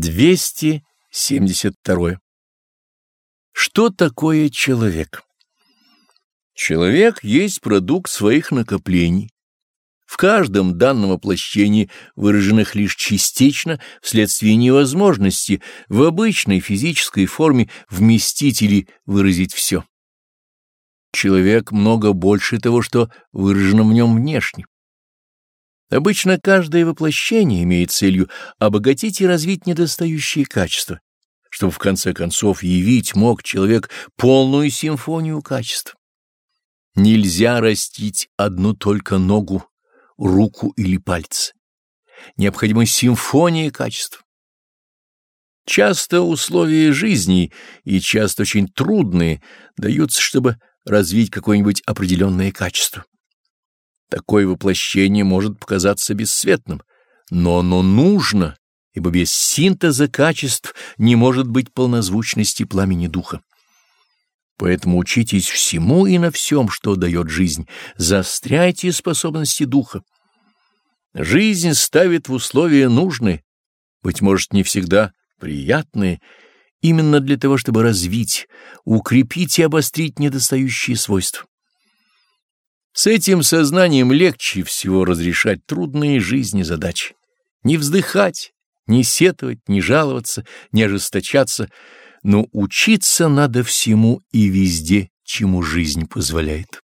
272. Что такое человек? Человек есть продукт своих накоплений. В каждом данном воплощении, выраженных лишь частично вследствие невозможности в обычной физической форме вместить или выразить все. Человек много больше того, что выражено в нем внешне. Обычно каждое воплощение имеет целью обогатить и развить недостающие качества, чтобы в конце концов явить мог человек полную симфонию качеств. Нельзя растить одну только ногу, руку или пальцы. Необходима симфония качеств. Часто условия жизни, и часто очень трудные, даются, чтобы развить какое-нибудь определенное качество. Такое воплощение может показаться бесцветным, но оно нужно, ибо без синтеза качеств не может быть полнозвучности пламени духа. Поэтому учитесь всему и на всем, что дает жизнь, заостряйте способности духа. Жизнь ставит в условия нужные, быть может, не всегда приятные, именно для того, чтобы развить, укрепить и обострить недостающие свойства. С этим сознанием легче всего разрешать трудные жизни задачи. Не вздыхать, не сетовать, не жаловаться, не ожесточаться — но учиться надо всему и везде, чему жизнь позволяет.